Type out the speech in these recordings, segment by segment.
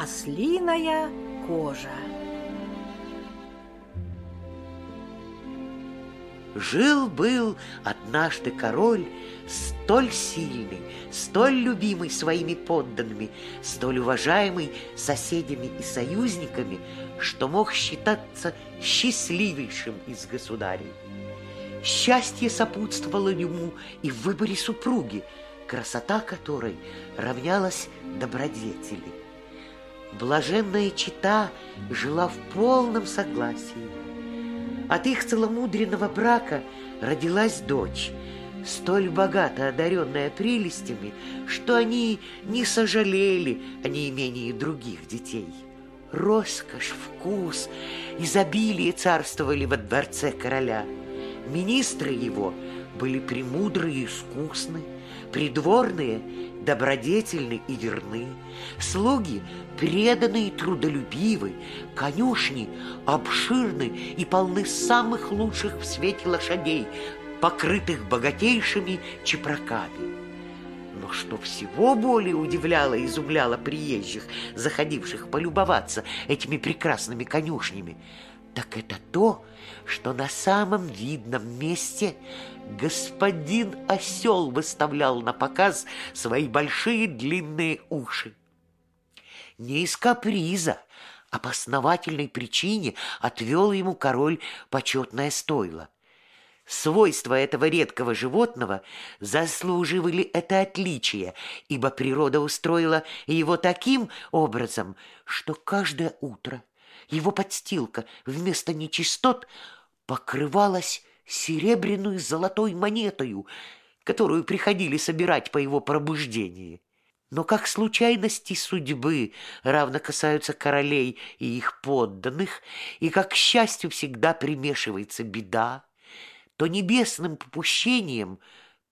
Ослиная кожа. Жил-был однажды король, столь сильный, столь любимый своими подданными, столь уважаемый соседями и союзниками, что мог считаться счастливейшим из государей. Счастье сопутствовало ему и в выборе супруги, красота которой равнялась добродетели. Блаженная чита жила в полном согласии. От их целомудренного брака родилась дочь, столь богато одаренная прелестями, что они не сожалели о неимении других детей. Роскошь, вкус, изобилие царствовали во дворце короля. Министры его были премудры и искусны, придворные добродетельны и верны, слуги преданы и трудолюбивы, конюшни обширны и полны самых лучших в свете лошадей, покрытых богатейшими чепраками. Но что всего более удивляло и изумляло приезжих, заходивших полюбоваться этими прекрасными конюшнями, так это то, что на самом видном месте господин осел выставлял на показ свои большие длинные уши. Не из каприза, а по основательной причине отвел ему король почетное стойло. Свойства этого редкого животного заслуживали это отличие, ибо природа устроила его таким образом, что каждое утро его подстилка вместо нечистот покрывалась серебряную золотой монетою, которую приходили собирать по его пробуждении. Но как случайности судьбы равно касаются королей и их подданных, и как к счастью всегда примешивается беда, то небесным попущением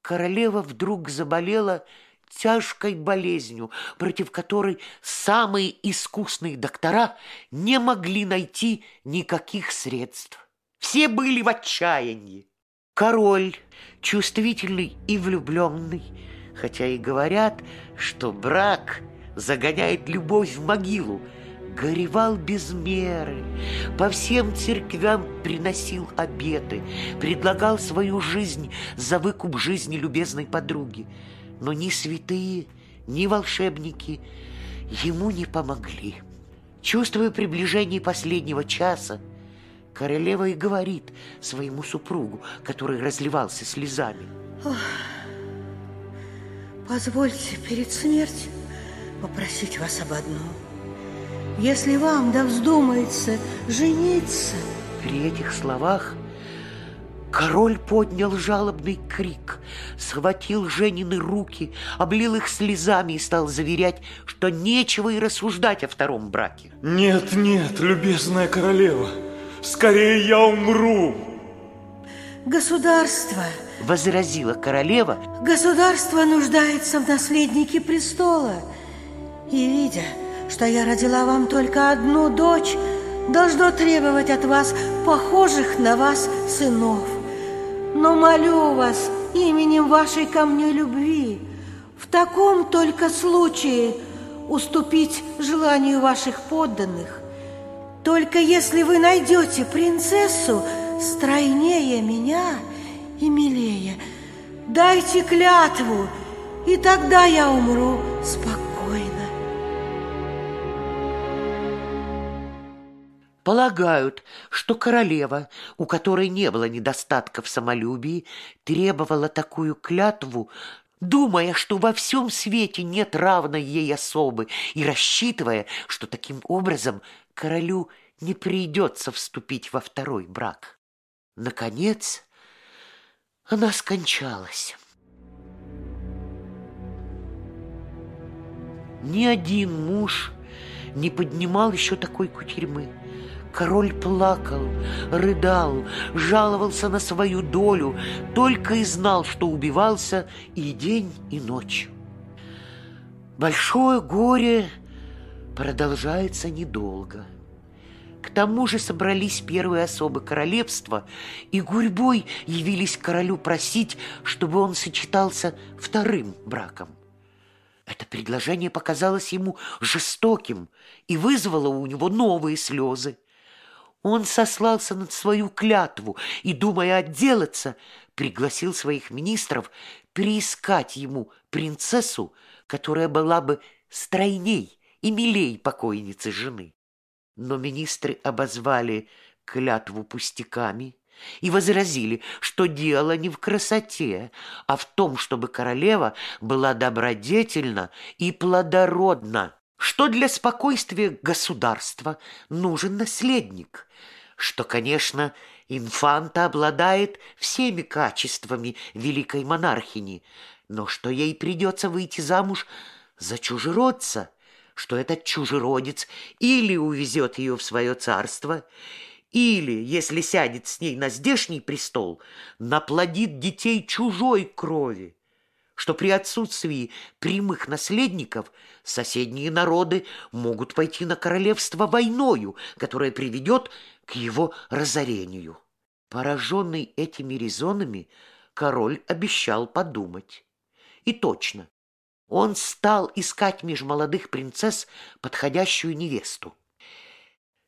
королева вдруг заболела тяжкой болезнью, против которой самые искусные доктора не могли найти никаких средств. Все были в отчаянии. Король, чувствительный и влюбленный, хотя и говорят, что брак загоняет любовь в могилу, горевал без меры, по всем церквям приносил обеты, предлагал свою жизнь за выкуп жизни любезной подруги но ни святые, ни волшебники ему не помогли. Чувствуя приближение последнего часа, королева и говорит своему супругу, который разливался слезами. Ох, позвольте перед смертью попросить вас об одном. Если вам да вздумается жениться... При этих словах Король поднял жалобный крик, схватил Женины руки, облил их слезами и стал заверять, что нечего и рассуждать о втором браке. Нет, нет, любезная королева, скорее я умру. Государство, возразила королева, государство нуждается в наследнике престола. И видя, что я родила вам только одну дочь, должно требовать от вас похожих на вас сынов. Но молю вас именем вашей ко мне любви, в таком только случае уступить желанию ваших подданных. Только если вы найдете принцессу стройнее меня и милее, дайте клятву, и тогда я умру спокойно. Полагают, что королева, у которой не было недостатка в самолюбии, требовала такую клятву, думая, что во всем свете нет равной ей особы, и рассчитывая, что таким образом королю не придется вступить во второй брак. Наконец, она скончалась. Ни один муж не поднимал еще такой кутерьмы. Король плакал, рыдал, жаловался на свою долю, только и знал, что убивался и день, и ночь. Большое горе продолжается недолго. К тому же собрались первые особы королевства, и гурьбой явились королю просить, чтобы он сочетался вторым браком. Это предложение показалось ему жестоким и вызвало у него новые слезы. Он сослался на свою клятву и, думая отделаться, пригласил своих министров приискать ему принцессу, которая была бы стройней и милей покойницы жены. Но министры обозвали клятву пустяками и возразили, что дело не в красоте, а в том, чтобы королева была добродетельна и плодородна, что для спокойствия государства нужен наследник, что, конечно, инфанта обладает всеми качествами великой монархини, но что ей придется выйти замуж за чужеродца, что этот чужеродец или увезет ее в свое царство, или, если сядет с ней на здешний престол, наплодит детей чужой крови, что при отсутствии прямых наследников соседние народы могут пойти на королевство войною, которая приведет к его разорению. Пораженный этими резонами, король обещал подумать. И точно, он стал искать меж молодых принцесс подходящую невесту.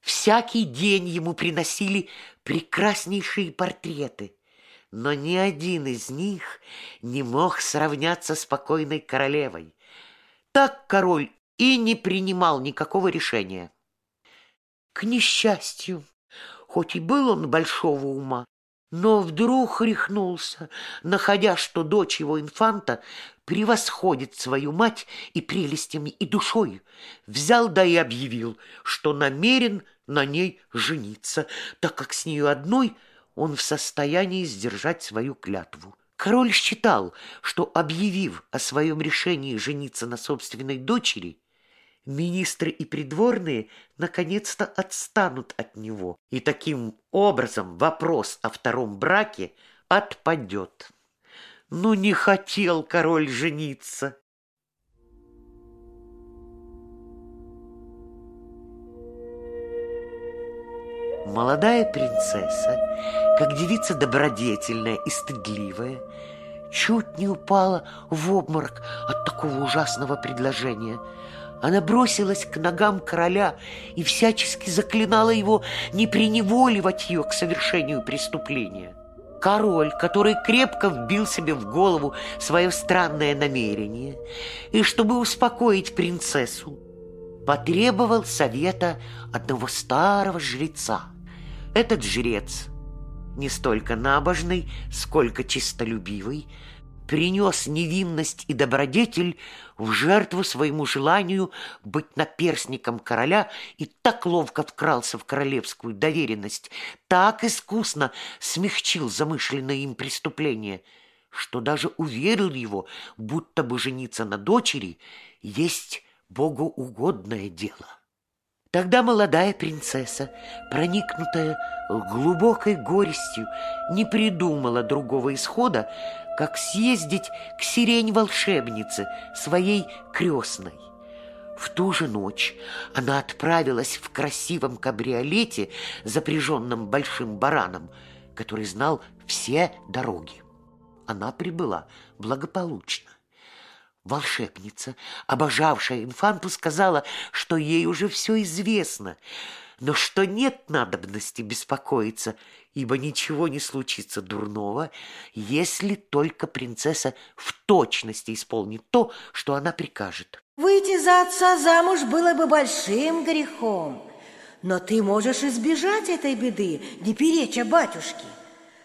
Всякий день ему приносили прекраснейшие портреты, но ни один из них не мог сравняться с покойной королевой. Так король и не принимал никакого решения. К несчастью, хоть и был он большого ума, но вдруг рехнулся, находя, что дочь его инфанта превосходит свою мать и прелестями, и душой, взял да и объявил, что намерен на ней жениться, так как с нею одной он в состоянии сдержать свою клятву. Король считал, что, объявив о своем решении жениться на собственной дочери, министры и придворные наконец-то отстанут от него, и таким образом вопрос о втором браке отпадет. Ну, не хотел король жениться. Молодая принцесса, как девица добродетельная и стыдливая, чуть не упала в обморок от такого ужасного предложения – она бросилась к ногам короля и всячески заклинала его не преневоливать ее к совершению преступления. Король, который крепко вбил себе в голову свое странное намерение, и чтобы успокоить принцессу, потребовал совета одного старого жреца. Этот жрец, не столько набожный, сколько чистолюбивый, принес невинность и добродетель в жертву своему желанию быть наперсником короля и так ловко вкрался в королевскую доверенность, так искусно смягчил замышленное им преступление, что даже уверил его, будто бы жениться на дочери есть богоугодное дело. Тогда молодая принцесса, проникнутая глубокой горестью, не придумала другого исхода, как съездить к сирень-волшебнице, своей крестной. В ту же ночь она отправилась в красивом кабриолете, запряженном большим бараном, который знал все дороги. Она прибыла благополучно. Волшебница, обожавшая инфанту, сказала, что ей уже все известно, но что нет надобности беспокоиться, ибо ничего не случится дурного, если только принцесса в точности исполнит то, что она прикажет. Выйти за отца замуж было бы большим грехом, но ты можешь избежать этой беды, не переча батюшке.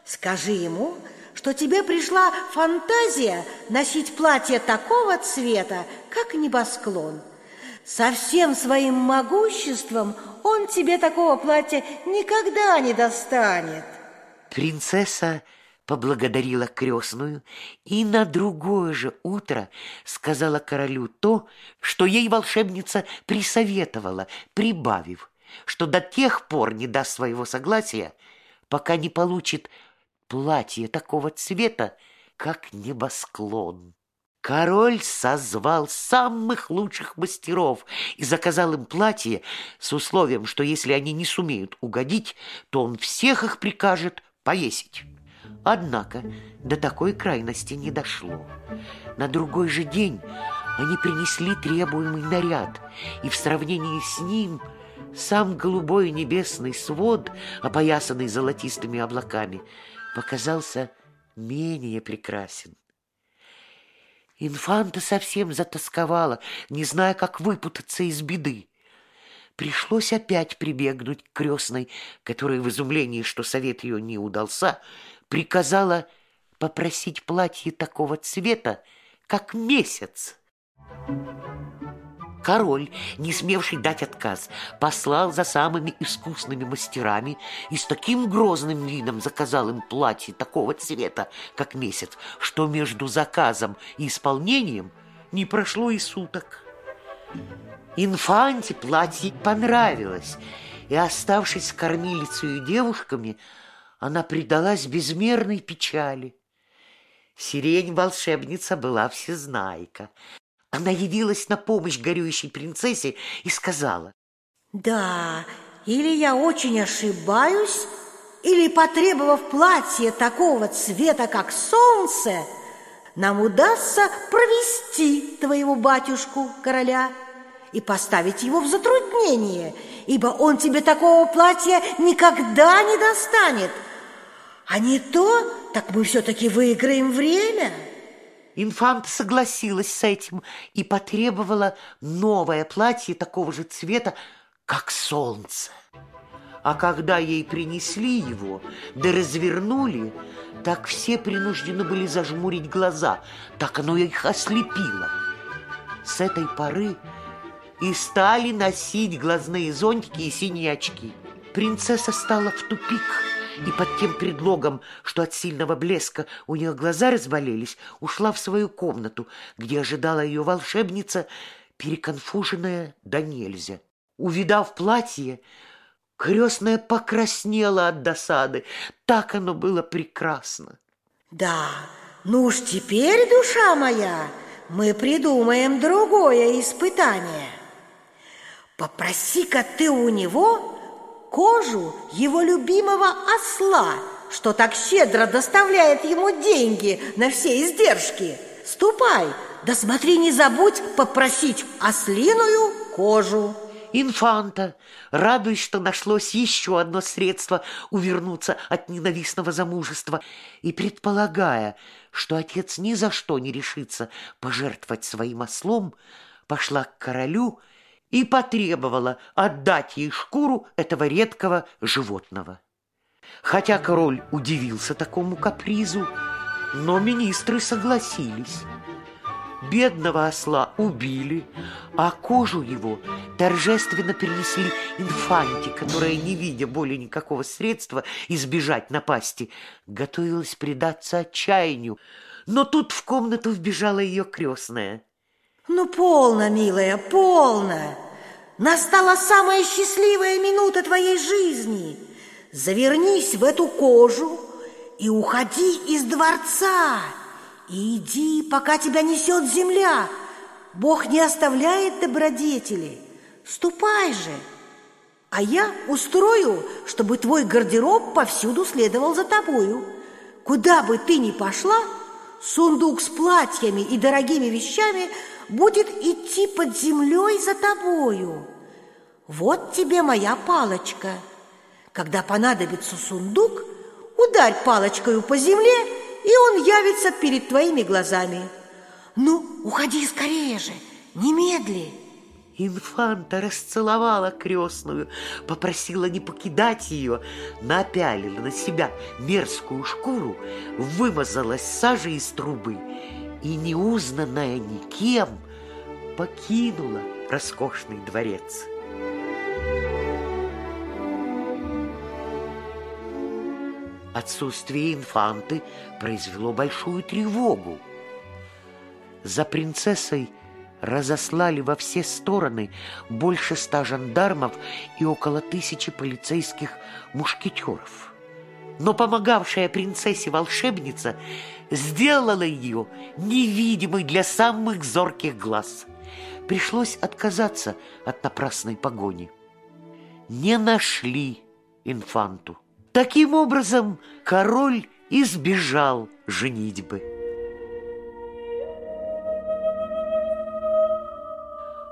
Скажи ему, что тебе пришла фантазия носить платье такого цвета, как небосклон. Со всем своим могуществом он тебе такого платья никогда не достанет. Принцесса поблагодарила крестную и на другое же утро сказала королю то, что ей волшебница присоветовала, прибавив, что до тех пор не даст своего согласия, пока не получит платье такого цвета, как небосклон. Король созвал самых лучших мастеров и заказал им платье с условием, что если они не сумеют угодить, то он всех их прикажет повесить. Однако до такой крайности не дошло. На другой же день Они принесли требуемый наряд, и в сравнении с ним сам голубой небесный свод, опоясанный золотистыми облаками, показался менее прекрасен. Инфанта совсем затасковала, не зная, как выпутаться из беды. Пришлось опять прибегнуть к крестной, которая в изумлении, что совет ее не удался, приказала попросить платье такого цвета, как месяц. Король, не смевший дать отказ, послал за самыми искусными мастерами и с таким грозным видом заказал им платье такого цвета, как месяц, что между заказом и исполнением не прошло и суток. Инфанте платье понравилось, и, оставшись с кормилицей и девушками, она предалась безмерной печали. Сирень-волшебница была всезнайка. Она явилась на помощь горюющей принцессе и сказала. Да, или я очень ошибаюсь, или, потребовав платье такого цвета, как солнце, нам удастся провести твоего батюшку, короля, и поставить его в затруднение, ибо он тебе такого платья никогда не достанет. А не то, так мы все-таки выиграем время». Инфанта согласилась с этим и потребовала новое платье такого же цвета, как солнце. А когда ей принесли его, да развернули, так все принуждены были зажмурить глаза, так оно их ослепило. С этой поры и стали носить глазные зонтики и синие очки. Принцесса стала в тупик – и под тем предлогом, что от сильного блеска у нее глаза разболелись, ушла в свою комнату, где ожидала ее волшебница, переконфуженная да нельзя. Увидав платье, крестная покраснела от досады. Так оно было прекрасно. Да, ну уж теперь, душа моя, мы придумаем другое испытание. Попроси-ка ты у него кожу его любимого осла, что так щедро доставляет ему деньги на все издержки. Ступай, да смотри, не забудь попросить ослиную кожу. Инфанта, радуясь, что нашлось еще одно средство увернуться от ненавистного замужества, и предполагая, что отец ни за что не решится пожертвовать своим ослом, пошла к королю потребовала отдать ей шкуру этого редкого животного. Хотя король удивился такому капризу, но министры согласились. Бедного осла убили, а кожу его торжественно перенесли инфанте, которая, не видя более никакого средства избежать напасти, готовилась предаться отчаянию. Но тут в комнату вбежала ее крестная. «Ну, полно, милая, полно!» Настала самая счастливая минута твоей жизни. Завернись в эту кожу и уходи из дворца. И иди, пока тебя несет земля. Бог не оставляет добродетели. Ступай же. А я устрою, чтобы твой гардероб повсюду следовал за тобою. Куда бы ты ни пошла, сундук с платьями и дорогими вещами – будет идти под землей за тобою. Вот тебе моя палочка. Когда понадобится сундук, ударь палочкой по земле, и он явится перед твоими глазами. Ну, уходи скорее же, немедли. Инфанта расцеловала крестную, попросила не покидать ее, напялила на себя мерзкую шкуру, вымазалась сажей из трубы и, неузнанная никем, покинула роскошный дворец. Отсутствие инфанты произвело большую тревогу. За принцессой разослали во все стороны больше ста жандармов и около тысячи полицейских мушкетеров но помогавшая принцессе волшебница сделала ее невидимой для самых зорких глаз. Пришлось отказаться от напрасной погони. Не нашли инфанту. Таким образом, король избежал женитьбы.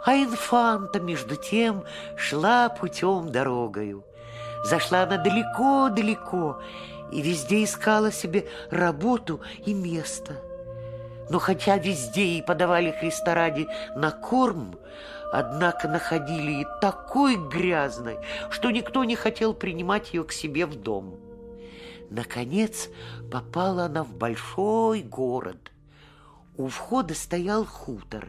А инфанта, между тем, шла путем дорогою. Зашла она далеко-далеко и везде искала себе работу и место. Но хотя везде ей подавали Христа ради на корм, однако находили ее такой грязной, что никто не хотел принимать ее к себе в дом. Наконец попала она в большой город. У входа стоял хутор,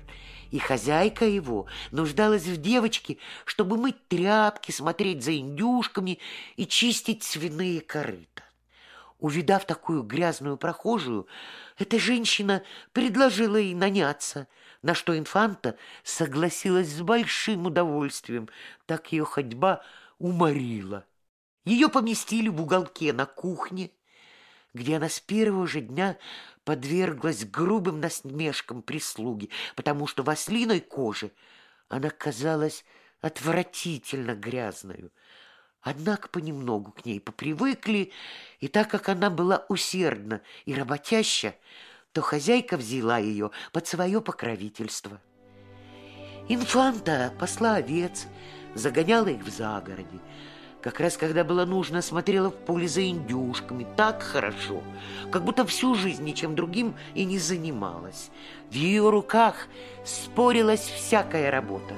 и хозяйка его нуждалась в девочке, чтобы мыть тряпки, смотреть за индюшками и чистить свиные корыта. Увидав такую грязную прохожую, эта женщина предложила ей наняться, на что инфанта согласилась с большим удовольствием, так ее ходьба уморила. Ее поместили в уголке на кухне, где она с первого же дня подверглась грубым насмешкам прислуги, потому что в ослиной коже она казалась отвратительно грязную. Однако понемногу к ней попривыкли, и так как она была усердна и работяща, то хозяйка взяла ее под свое покровительство. Инфанта посла овец, загоняла их в загороде, как раз когда было нужно, смотрела в поле за индюшками так хорошо, как будто всю жизнь ничем другим и не занималась. В ее руках спорилась всякая работа.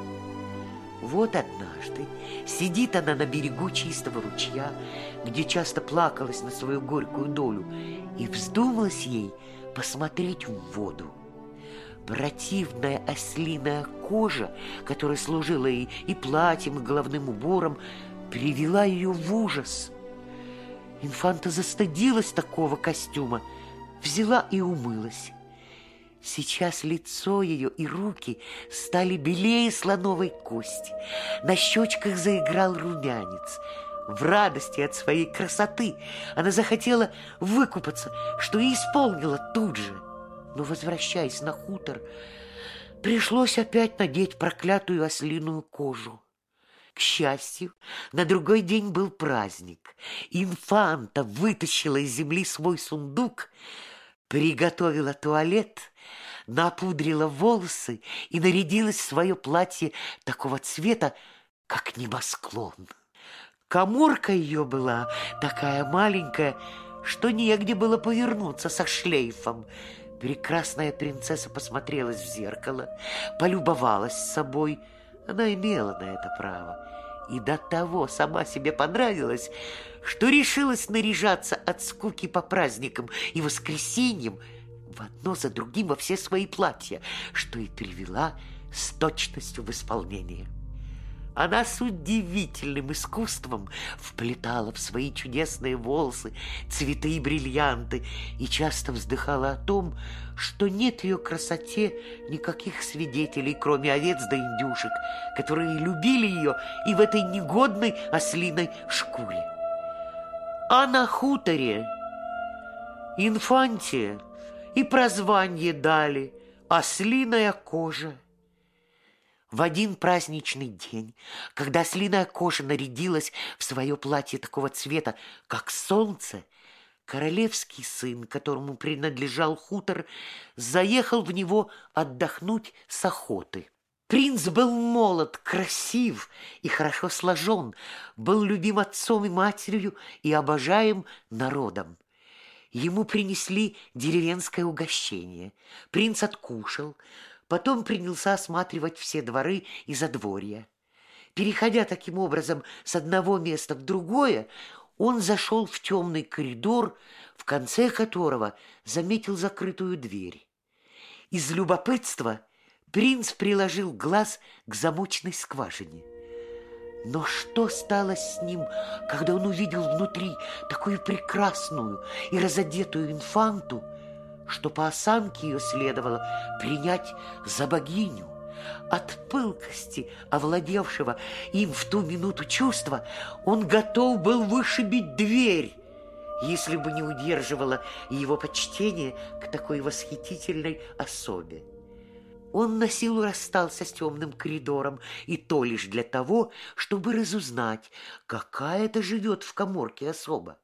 Вот однажды сидит она на берегу чистого ручья, где часто плакалась на свою горькую долю, и вздумалась ей посмотреть в воду. Противная ослиная кожа, которая служила ей и платьем, и головным убором, привела ее в ужас. Инфанта застыдилась такого костюма, взяла и умылась. Сейчас лицо ее и руки стали белее слоновой кости. На щечках заиграл румянец. В радости от своей красоты она захотела выкупаться, что и исполнила тут же. Но, возвращаясь на хутор, пришлось опять надеть проклятую ослиную кожу. К счастью, на другой день был праздник. Инфанта вытащила из земли свой сундук, приготовила туалет, напудрила волосы и нарядилась в свое платье такого цвета, как небосклон. Коморка ее была такая маленькая, что негде было повернуться со шлейфом. Прекрасная принцесса посмотрелась в зеркало, полюбовалась собой — она имела на это право. И до того сама себе понравилась, что решилась наряжаться от скуки по праздникам и воскресеньям в одно за другим во все свои платья, что и привела с точностью в исполнение. Она с удивительным искусством вплетала в свои чудесные волосы цветы и бриллианты и часто вздыхала о том, что нет ее красоте никаких свидетелей, кроме овец да индюшек, которые любили ее и в этой негодной ослиной шкуре. А на хуторе инфанте и прозвание дали «Ослиная кожа». В один праздничный день, когда слиная кожа нарядилась в свое платье такого цвета, как солнце, королевский сын, которому принадлежал хутор, заехал в него отдохнуть с охоты. Принц был молод, красив и хорошо сложен, был любим отцом и матерью и обожаем народом. Ему принесли деревенское угощение. Принц откушал, Потом принялся осматривать все дворы и задворья. Переходя таким образом с одного места в другое, он зашел в темный коридор, в конце которого заметил закрытую дверь. Из любопытства принц приложил глаз к замочной скважине. Но что стало с ним, когда он увидел внутри такую прекрасную и разодетую инфанту, что по осанке ее следовало принять за богиню. От пылкости, овладевшего им в ту минуту чувства, он готов был вышибить дверь, если бы не удерживало его почтение к такой восхитительной особе. Он на силу расстался с темным коридором, и то лишь для того, чтобы разузнать, какая это живет в коморке особа.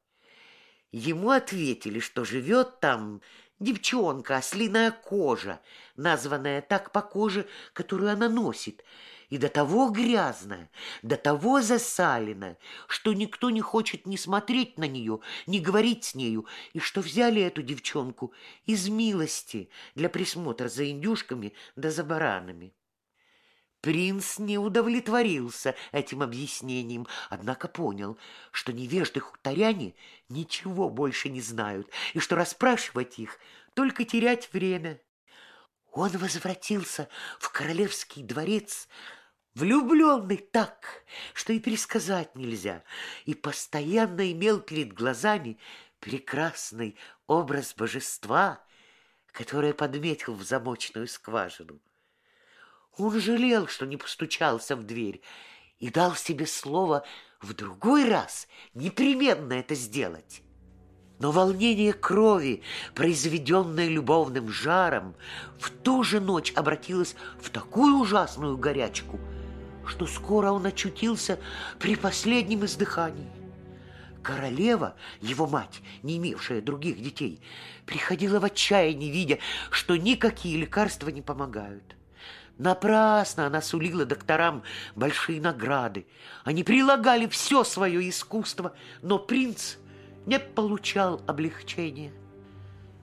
Ему ответили, что живет там девчонка, ослиная кожа, названная так по коже, которую она носит, и до того грязная, до того засаленная, что никто не хочет ни смотреть на нее, ни говорить с нею, и что взяли эту девчонку из милости для присмотра за индюшками да за баранами. Принц не удовлетворился этим объяснением, однако понял, что невежды хуторяне ничего больше не знают, и что расспрашивать их — только терять время. Он возвратился в королевский дворец, влюбленный так, что и пересказать нельзя, и постоянно имел перед глазами прекрасный образ божества, которое подметил в замочную скважину. Он жалел, что не постучался в дверь, и дал себе слово в другой раз непременно это сделать. Но волнение крови, произведенное любовным жаром, в ту же ночь обратилось в такую ужасную горячку, что скоро он очутился при последнем издыхании. Королева, его мать, не имевшая других детей, приходила в отчаяние, видя, что никакие лекарства не помогают. Напрасно она сулила докторам большие награды. Они прилагали все свое искусство, но принц не получал облегчения.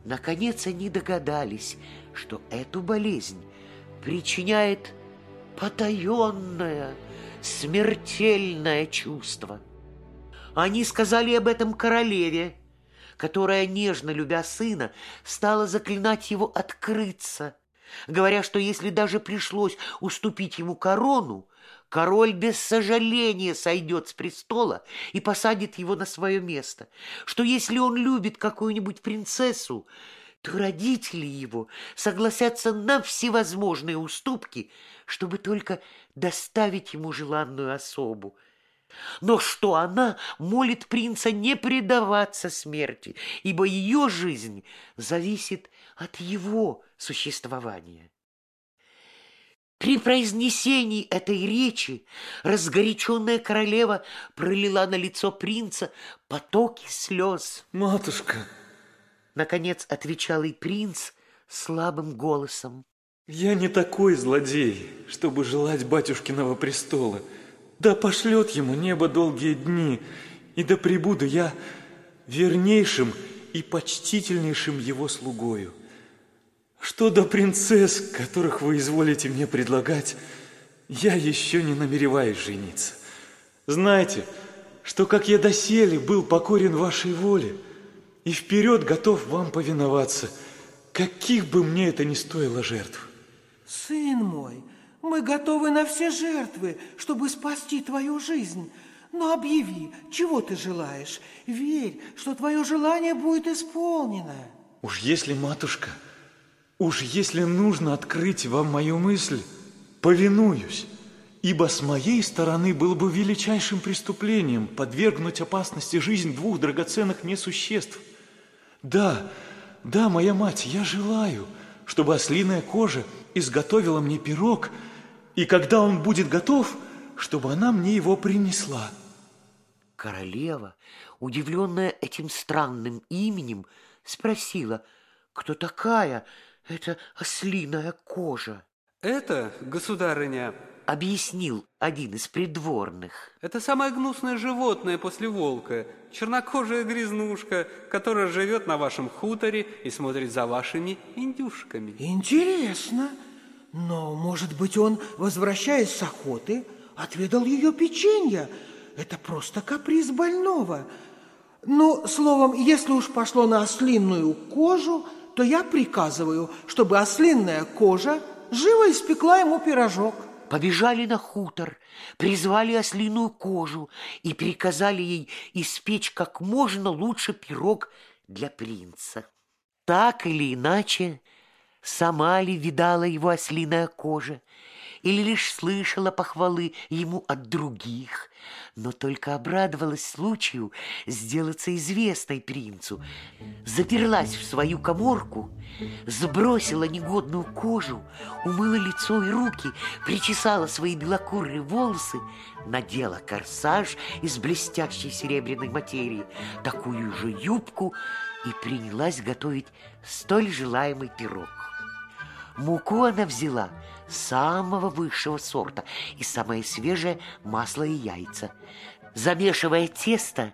Наконец они догадались, что эту болезнь причиняет потаенное, смертельное чувство. Они сказали об этом королеве, которая, нежно любя сына, стала заклинать его открыться – говоря, что если даже пришлось уступить ему корону, король без сожаления сойдет с престола и посадит его на свое место, что если он любит какую-нибудь принцессу, то родители его согласятся на всевозможные уступки, чтобы только доставить ему желанную особу. Но что она молит принца не предаваться смерти, ибо ее жизнь зависит от его существования. При произнесении этой речи разгоряченная королева пролила на лицо принца потоки слез. «Матушка!» Наконец отвечал и принц слабым голосом. «Я не такой злодей, чтобы желать батюшкиного престола». Да пошлет ему небо долгие дни, и да пребуду я вернейшим и почтительнейшим его слугою. Что до принцесс, которых вы изволите мне предлагать, я еще не намереваюсь жениться. Знайте, что как я доселе был покорен вашей воле и вперед готов вам повиноваться, каких бы мне это ни стоило жертв. Сын мой, мы готовы на все жертвы, чтобы спасти твою жизнь. Но объяви, чего ты желаешь. Верь, что твое желание будет исполнено. Уж если, матушка, уж если нужно открыть вам мою мысль, повинуюсь. Ибо с моей стороны было бы величайшим преступлением подвергнуть опасности жизнь двух драгоценных мне существ. Да, да, моя мать, я желаю, чтобы ослиная кожа изготовила мне пирог – и когда он будет готов, чтобы она мне его принесла. Королева, удивленная этим странным именем, спросила, кто такая эта ослиная кожа. Это, государыня, объяснил один из придворных. Это самое гнусное животное после волка, чернокожая грязнушка, которая живет на вашем хуторе и смотрит за вашими индюшками. Интересно. Но, может быть, он, возвращаясь с охоты, отведал ее печенье. Это просто каприз больного. Ну, словом, если уж пошло на ослинную кожу, то я приказываю, чтобы ослинная кожа живо испекла ему пирожок. Побежали на хутор, призвали ослиную кожу и приказали ей испечь как можно лучше пирог для принца. Так или иначе, Сама ли видала его ослиная кожа, или лишь слышала похвалы ему от других, но только обрадовалась случаю сделаться известной принцу, заперлась в свою коморку, сбросила негодную кожу, умыла лицо и руки, причесала свои белокурые волосы, надела корсаж из блестящей серебряной материи, такую же юбку и принялась готовить столь желаемый пирог. Муку она взяла самого высшего сорта и самое свежее масло и яйца. Замешивая тесто,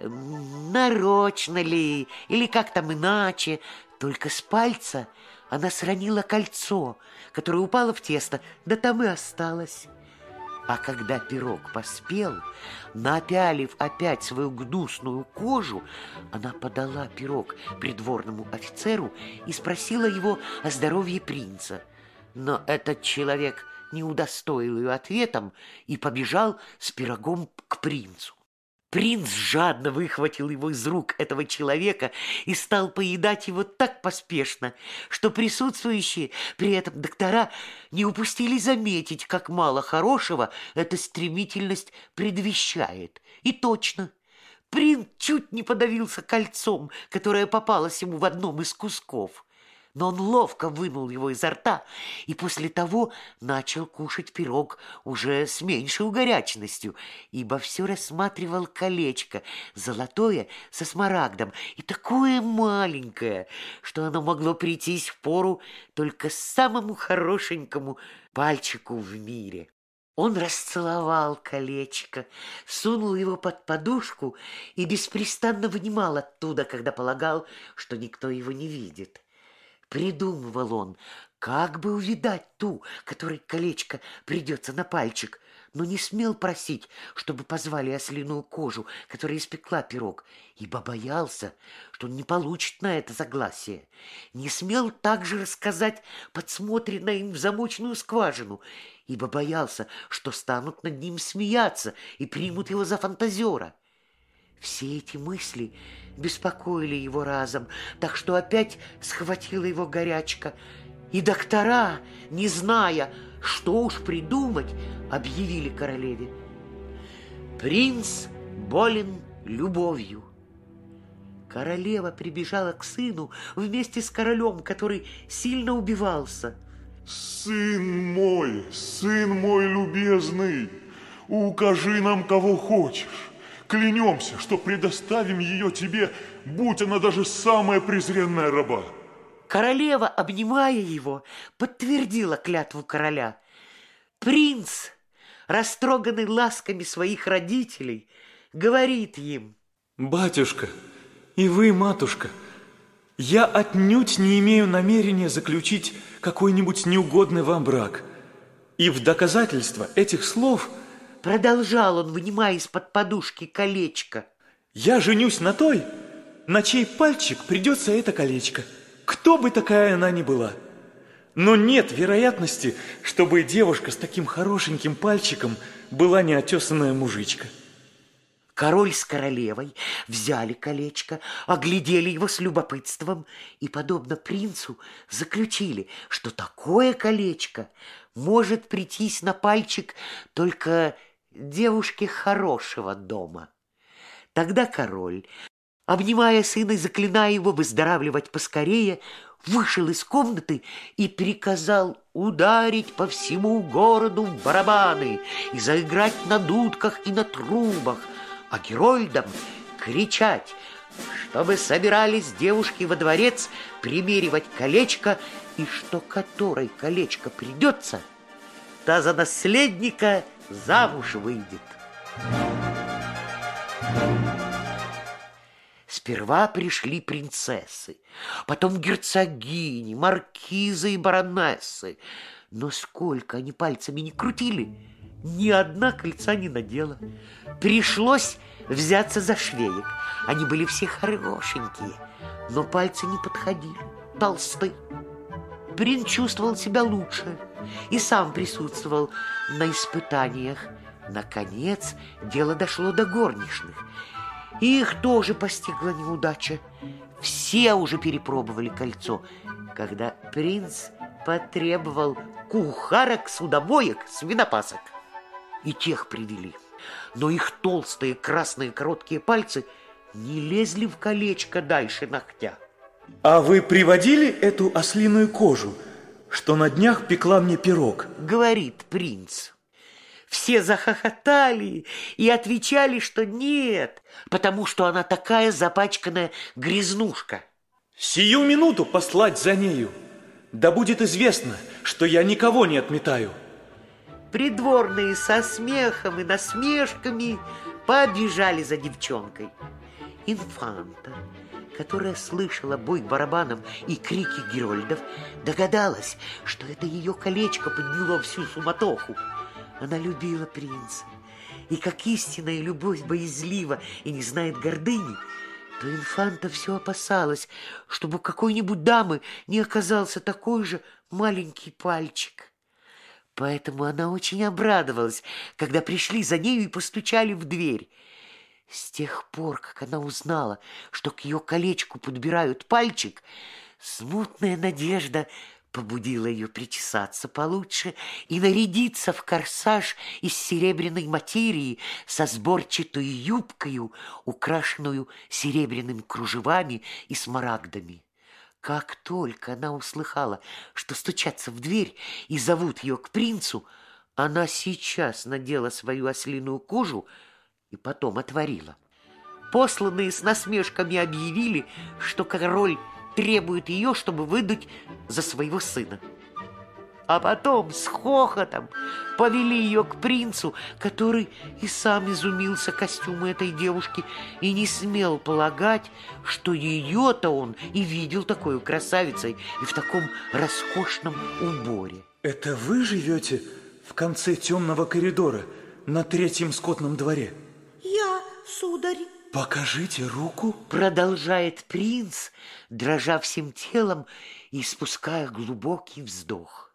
нарочно ли или как там иначе, только с пальца она сранила кольцо, которое упало в тесто, да там и осталось. А когда пирог поспел, напялив опять свою гнусную кожу, она подала пирог придворному офицеру и спросила его о здоровье принца. Но этот человек не удостоил ее ответом и побежал с пирогом к принцу. Принц жадно выхватил его из рук этого человека и стал поедать его так поспешно, что присутствующие при этом доктора не упустили заметить, как мало хорошего эта стремительность предвещает. И точно, принц чуть не подавился кольцом, которое попалось ему в одном из кусков но он ловко вынул его изо рта и после того начал кушать пирог уже с меньшей горячностью, ибо все рассматривал колечко, золотое со смарагдом, и такое маленькое, что оно могло прийтись в пору только самому хорошенькому пальчику в мире. Он расцеловал колечко, сунул его под подушку и беспрестанно вынимал оттуда, когда полагал, что никто его не видит. Придумывал он, как бы увидать ту, которой колечко придется на пальчик, но не смел просить, чтобы позвали ослиную кожу, которая испекла пирог, ибо боялся, что он не получит на это согласие. Не смел также рассказать подсмотренное им в замочную скважину, ибо боялся, что станут над ним смеяться и примут его за фантазера. Все эти мысли беспокоили его разом, так что опять схватила его горячка. И доктора, не зная, что уж придумать, объявили королеве. Принц болен любовью. Королева прибежала к сыну вместе с королем, который сильно убивался. «Сын мой, сын мой любезный, укажи нам, кого хочешь. Клянемся, что предоставим ее тебе, будь она даже самая презренная раба. Королева, обнимая его, подтвердила клятву короля. Принц, растроганный ласками своих родителей, говорит им. Батюшка, и вы, матушка, я отнюдь не имею намерения заключить какой-нибудь неугодный вам брак. И в доказательство этих слов – Продолжал он, вынимая из-под подушки колечко. Я женюсь на той, на чей пальчик придется это колечко, кто бы такая она ни была. Но нет вероятности, чтобы девушка с таким хорошеньким пальчиком была неотесанная мужичка. Король с королевой взяли колечко, оглядели его с любопытством и, подобно принцу, заключили, что такое колечко может прийтись на пальчик только девушке хорошего дома. Тогда король, обнимая сына и заклиная его выздоравливать поскорее, вышел из комнаты и приказал ударить по всему городу в барабаны и заиграть на дудках и на трубах, а герольдам кричать, чтобы собирались девушки во дворец примеривать колечко, и что которой колечко придется, та за наследника замуж выйдет. Сперва пришли принцессы, потом герцогини, маркизы и баронессы. Но сколько они пальцами не крутили, ни одна кольца не надела. Пришлось взяться за швеек. Они были все хорошенькие, но пальцы не подходили, толстые. Принц чувствовал себя лучше и сам присутствовал на испытаниях. Наконец, дело дошло до горничных. Их тоже постигла неудача. Все уже перепробовали кольцо, когда принц потребовал кухарок, судовоек, свинопасок. И тех привели. Но их толстые красные короткие пальцы не лезли в колечко дальше ногтя. А вы приводили эту ослиную кожу, что на днях пекла мне пирог? Говорит принц. Все захохотали и отвечали, что нет, потому что она такая запачканная грязнушка. Сию минуту послать за нею. Да будет известно, что я никого не отметаю. Придворные со смехом и насмешками побежали за девчонкой. Инфанта, которая слышала бой барабаном и крики герольдов, догадалась, что это ее колечко подняло всю суматоху. Она любила принца, и как истинная любовь боязлива и не знает гордыни, то инфанта все опасалась, чтобы какой-нибудь дамы не оказался такой же маленький пальчик. Поэтому она очень обрадовалась, когда пришли за нею и постучали в дверь. С тех пор, как она узнала, что к ее колечку подбирают пальчик, смутная надежда побудила ее причесаться получше и нарядиться в корсаж из серебряной материи со сборчатой юбкою, украшенную серебряными кружевами и смарагдами. Как только она услыхала, что стучатся в дверь и зовут ее к принцу, она сейчас надела свою ослиную кожу и потом отворила. Посланные с насмешками объявили, что король требует ее, чтобы выдать за своего сына. А потом с хохотом повели ее к принцу, который и сам изумился костюму этой девушки и не смел полагать, что ее-то он и видел такой красавицей и в таком роскошном уборе. Это вы живете в конце темного коридора на третьем скотном дворе? Сударь. Покажите руку. Продолжает принц, дрожа всем телом и спуская глубокий вздох.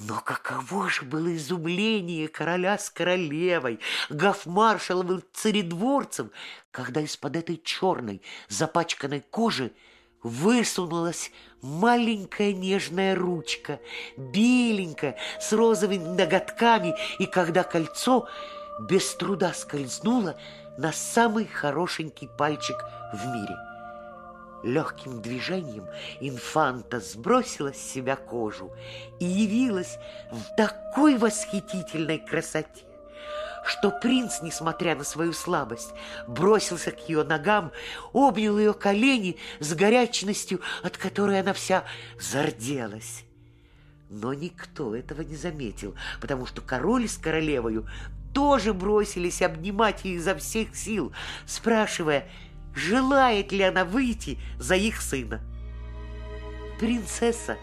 Но каково же было изумление короля с королевой, гофмаршалом и царедворцем, когда из-под этой черной запачканной кожи высунулась маленькая нежная ручка, беленькая, с розовыми ноготками, и когда кольцо без труда скользнуло на самый хорошенький пальчик в мире. Легким движением инфанта сбросила с себя кожу и явилась в такой восхитительной красоте, что принц, несмотря на свою слабость, бросился к ее ногам, обнял ее колени с горячностью, от которой она вся зарделась. Но никто этого не заметил, потому что король с королевою тоже бросились обнимать ее изо всех сил, спрашивая, желает ли она выйти за их сына. Принцесса,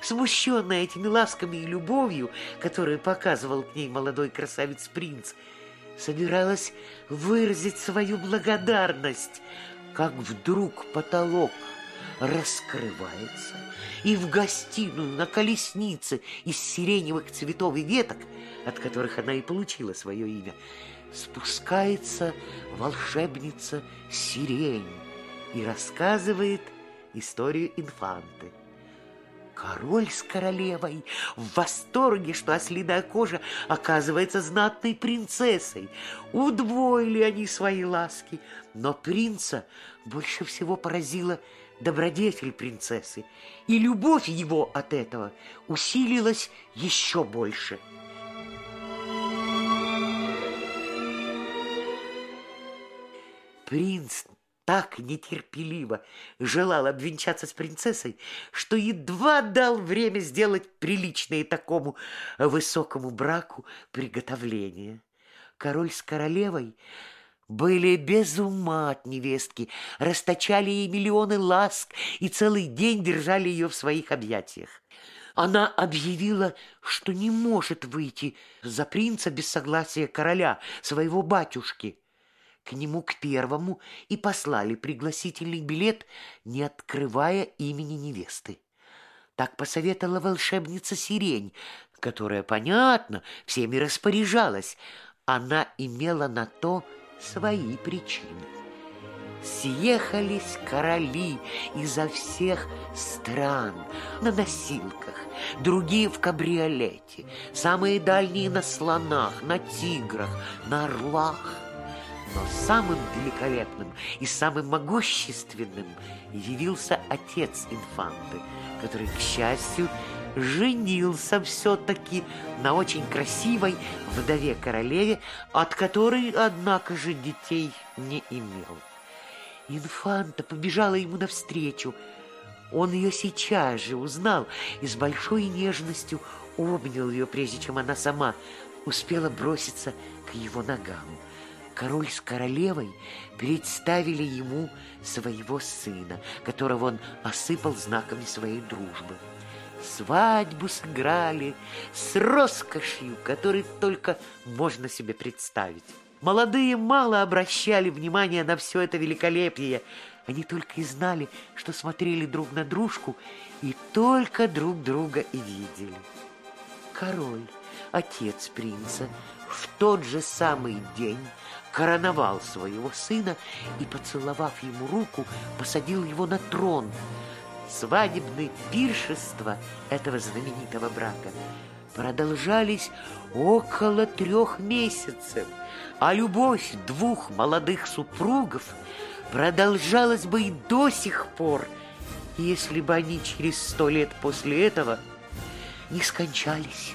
смущенная этими ласками и любовью, которую показывал к ней молодой красавец-принц, собиралась выразить свою благодарность, как вдруг потолок раскрывается, и в гостиную на колеснице из сиреневых цветов и веток – от которых она и получила свое имя, спускается волшебница Сирень и рассказывает историю инфанты. Король с королевой в восторге, что ослиная кожа оказывается знатной принцессой. Удвоили они свои ласки, но принца больше всего поразила добродетель принцессы, и любовь его от этого усилилась еще больше – Принц так нетерпеливо желал обвенчаться с принцессой, что едва дал время сделать приличное такому высокому браку приготовление. Король с королевой были без ума от невестки, расточали ей миллионы ласк и целый день держали ее в своих объятиях. Она объявила, что не может выйти за принца без согласия короля, своего батюшки – к нему к первому и послали пригласительный билет, не открывая имени невесты. Так посоветовала волшебница Сирень, которая, понятно, всеми распоряжалась. Она имела на то свои причины. съехались короли изо всех стран на носилках, другие в кабриолете, самые дальние на слонах, на тиграх, на орлах. Но самым великолепным и самым могущественным явился отец инфанты, который, к счастью, женился все-таки на очень красивой вдове-королеве, от которой, однако же, детей не имел. Инфанта побежала ему навстречу. Он ее сейчас же узнал и с большой нежностью обнял ее, прежде чем она сама успела броситься к его ногам. Король с королевой представили ему своего сына, которого он осыпал знаками своей дружбы. Свадьбу сыграли с роскошью, которой только можно себе представить. Молодые мало обращали внимания на все это великолепие. Они только и знали, что смотрели друг на дружку и только друг друга и видели. Король, отец принца, в тот же самый день короновал своего сына и, поцеловав ему руку, посадил его на трон. Свадебные пиршества этого знаменитого брака продолжались около трех месяцев – а любовь двух молодых супругов продолжалась бы и до сих пор, если бы они через сто лет после этого не скончались.